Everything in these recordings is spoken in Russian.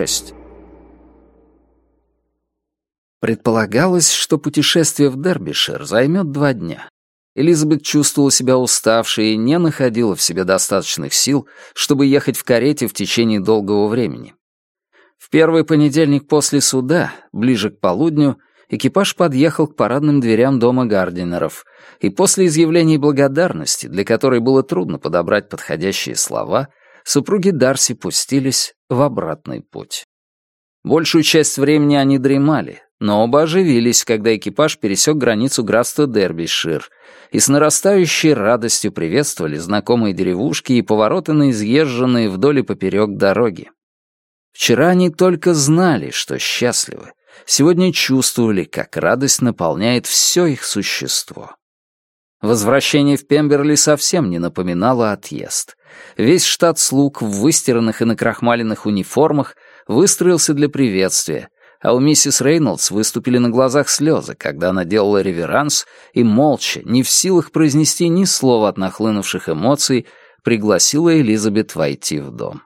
шесть. Предполагалось, что путешествие в Дербишир займет два дня. Элизабет чувствовала себя уставшей и не находила в себе достаточных сил, чтобы ехать в карете в течение долгого времени. В первый понедельник после суда, ближе к полудню, экипаж подъехал к парадным дверям дома Гардинеров, и после изъявлений благодарности, для которой было трудно подобрать подходящие слова, супруги Дарси пустились в обратный путь. Большую часть времени они дремали, но оба оживились, когда экипаж пересек границу графства Дербишир и с нарастающей радостью приветствовали знакомые деревушки и повороты на изъезженные вдоль и поперек дороги. Вчера они только знали, что счастливы, сегодня чувствовали, как радость наполняет все их существо. Возвращение в Пемберли совсем не напоминало отъезд. Весь штат слуг в выстиранных и накрахмаленных униформах выстроился для приветствия, а у миссис Рейнольдс выступили на глазах слезы, когда она делала реверанс и молча, не в силах произнести ни слова от нахлынувших эмоций, пригласила Элизабет войти в дом.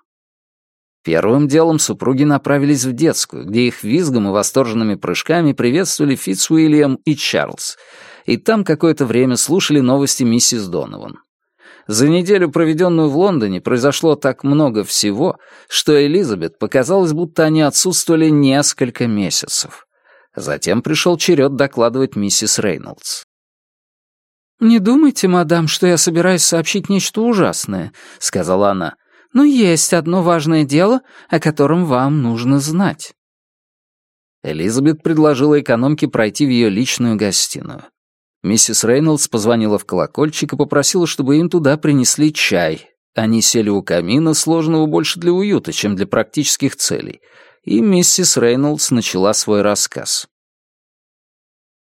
Первым делом супруги направились в детскую, где их визгом и восторженными прыжками приветствовали Фитц Уильям и Чарльз — и там какое-то время слушали новости миссис Донован. За неделю, проведенную в Лондоне, произошло так много всего, что Элизабет показалось, будто они отсутствовали несколько месяцев. Затем пришел черед докладывать миссис Рейнольдс. «Не думайте, мадам, что я собираюсь сообщить нечто ужасное», — сказала она. «Но есть одно важное дело, о котором вам нужно знать». Элизабет предложила экономке пройти в ее личную гостиную. Миссис Рейнольдс позвонила в колокольчик и попросила, чтобы им туда принесли чай. Они сели у камина, сложенного больше для уюта, чем для практических целей, и миссис Рейнольдс начала свой рассказ.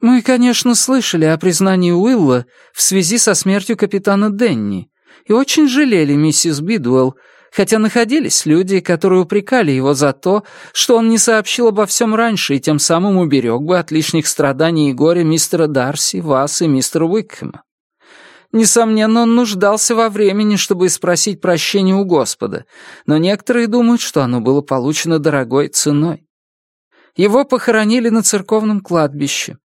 «Мы, конечно, слышали о признании Уилла в связи со смертью капитана Денни и очень жалели миссис Бидуэлл, хотя находились люди, которые упрекали его за то, что он не сообщил обо всем раньше и тем самым уберег бы от лишних страданий и горя мистера Дарси, вас и мистера Уикхэма. Несомненно, он нуждался во времени, чтобы спросить прощения у Господа, но некоторые думают, что оно было получено дорогой ценой. Его похоронили на церковном кладбище,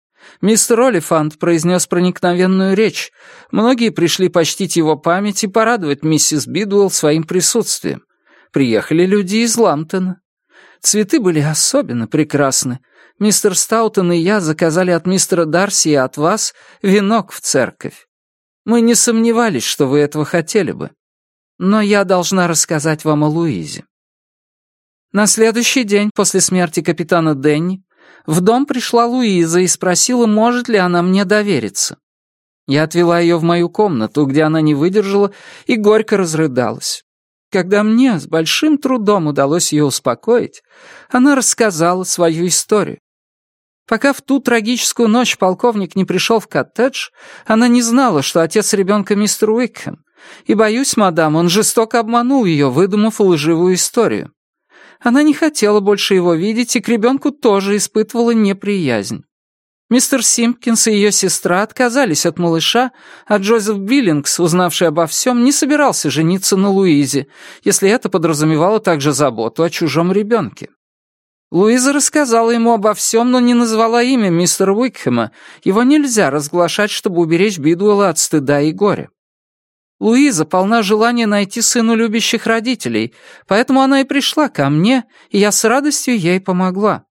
Мистер Олифант произнес проникновенную речь. Многие пришли почтить его память и порадовать миссис Бидуэлл своим присутствием. Приехали люди из Ламптона. Цветы были особенно прекрасны. Мистер Стаутон и я заказали от мистера Дарси и от вас венок в церковь. Мы не сомневались, что вы этого хотели бы. Но я должна рассказать вам о Луизе. На следующий день после смерти капитана Дэнни в дом пришла Луиза и спросила, может ли она мне довериться. Я отвела ее в мою комнату, где она не выдержала и горько разрыдалась. Когда мне с большим трудом удалось ее успокоить, она рассказала свою историю. Пока в ту трагическую ночь полковник не пришел в коттедж, она не знала, что отец ребенка мистер Уикхэм. И, боюсь, мадам, он жестоко обманул ее, выдумав лживую историю. Она не хотела больше его видеть, и к ребенку тоже испытывала неприязнь. Мистер Симпкинс и ее сестра отказались от малыша, а Джозеф Биллингс, узнавший обо всем, не собирался жениться на Луизе, если это подразумевало также заботу о чужом ребенке. Луиза рассказала ему обо всем, но не назвала имя мистера Уикхема. Его нельзя разглашать, чтобы уберечь Бидуэлла от стыда и горя. Луиза полна желания найти сыну любящих родителей, поэтому она и пришла ко мне, и я с радостью ей помогла.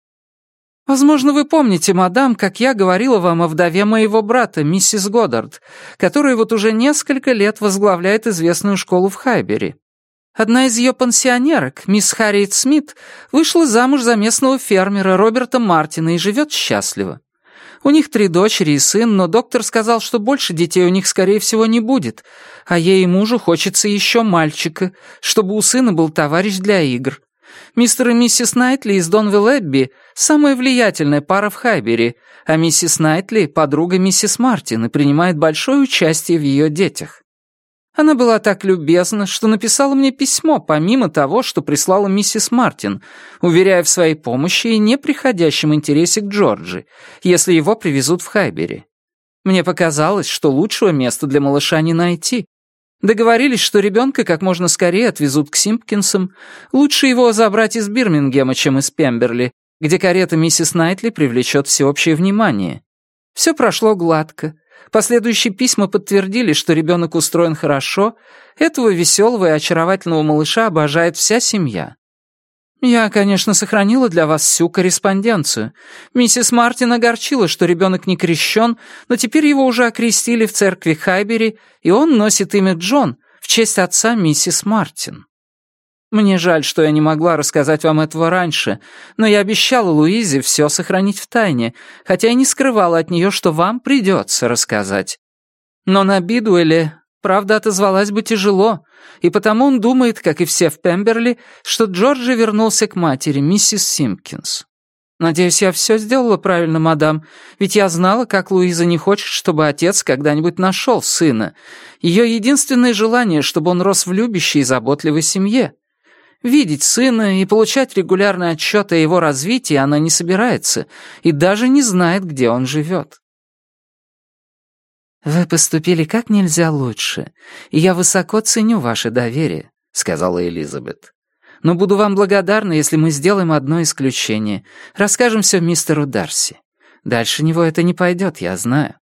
Возможно, вы помните, мадам, как я говорила вам о вдове моего брата, миссис Годдард, которая вот уже несколько лет возглавляет известную школу в Хайбере. Одна из ее пансионерок, мисс Харриет Смит, вышла замуж за местного фермера Роберта Мартина и живет счастливо. У них три дочери и сын, но доктор сказал, что больше детей у них, скорее всего, не будет, а ей и мужу хочется еще мальчика, чтобы у сына был товарищ для игр. Мистер и миссис Найтли из Донвилл-Эбби — самая влиятельная пара в Хайбере, а миссис Найтли — подруга миссис Мартин и принимает большое участие в ее детях. Она была так любезна, что написала мне письмо, помимо того, что прислала миссис Мартин, уверяя в своей помощи и неприходящем интересе к Джорджи, если его привезут в Хайбери. Мне показалось, что лучшего места для малыша не найти. Договорились, что ребенка как можно скорее отвезут к Симпкинсам. Лучше его забрать из Бирмингема, чем из Пемберли, где карета миссис Найтли привлечет всеобщее внимание. Все прошло гладко. Последующие письма подтвердили, что ребенок устроен хорошо, этого веселого и очаровательного малыша обожает вся семья. Я, конечно, сохранила для вас всю корреспонденцию. Миссис Мартин огорчила, что ребенок не крещен, но теперь его уже окрестили в церкви Хайбери, и он носит имя Джон в честь отца миссис Мартин. Мне жаль, что я не могла рассказать вам этого раньше, но я обещала Луизе все сохранить в тайне, хотя и не скрывала от нее, что вам придется рассказать. Но на Бидуэле правда отозвалась бы тяжело, и потому он думает, как и все в Пемберли, что Джорджи вернулся к матери, миссис Симпкинс. Надеюсь, я все сделала правильно, мадам, ведь я знала, как Луиза не хочет, чтобы отец когда-нибудь нашел сына. Ее единственное желание, чтобы он рос в любящей и заботливой семье. Видеть сына и получать регулярные отчеты о его развитии она не собирается и даже не знает, где он живет. «Вы поступили как нельзя лучше, и я высоко ценю ваше доверие», — сказала Элизабет. «Но буду вам благодарна, если мы сделаем одно исключение. Расскажем все мистеру Дарси. Дальше него это не пойдет, я знаю.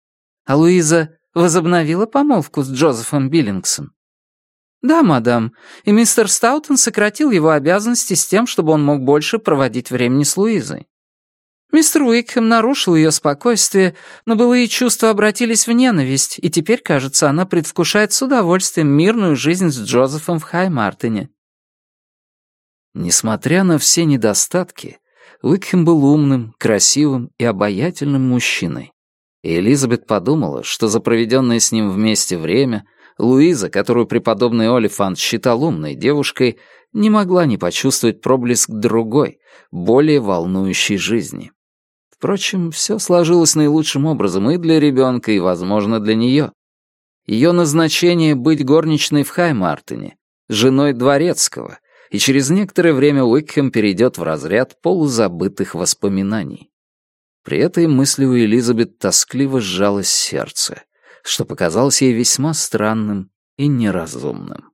А Луиза возобновила помолвку с Джозефом Биллингсом. Да, мадам, и мистер Стаутон сократил его обязанности с тем, чтобы он мог больше проводить времени с Луизой. Мистер Уикхэм нарушил ее спокойствие, но былые чувства обратились в ненависть, и теперь, кажется, она предвкушает с удовольствием мирную жизнь с Джозефом в Хай Мартине. Несмотря на все недостатки, Уикхэм был умным, красивым и обаятельным мужчиной. И Элизабет подумала, что за проведенное с ним вместе время — Луиза, которую преподобный Олифант считал умной девушкой, не могла не почувствовать проблеск другой, более волнующей жизни. Впрочем, все сложилось наилучшим образом и для ребенка, и, возможно, для нее. Ее назначение — быть горничной в Хаймартене, женой дворецкого, и через некоторое время Уикхэм перейдет в разряд полузабытых воспоминаний. При этой мысли у Элизабет тоскливо сжалось сердце — что показалось ей весьма странным и неразумным.